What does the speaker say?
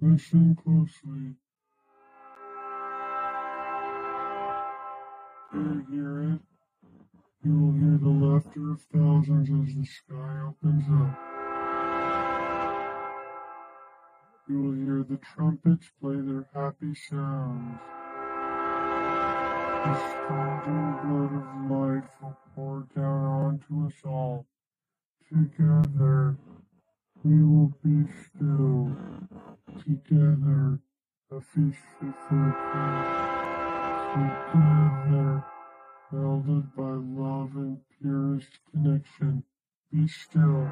Listen closely. You hear it? You will hear the laughter of thousands as the sky opens up. You will hear the trumpets play their happy sounds. The scalding blood of life will pour down onto us all. Together, we will be still. Together, a feast for. Together, welded by love and purest connection. Be still.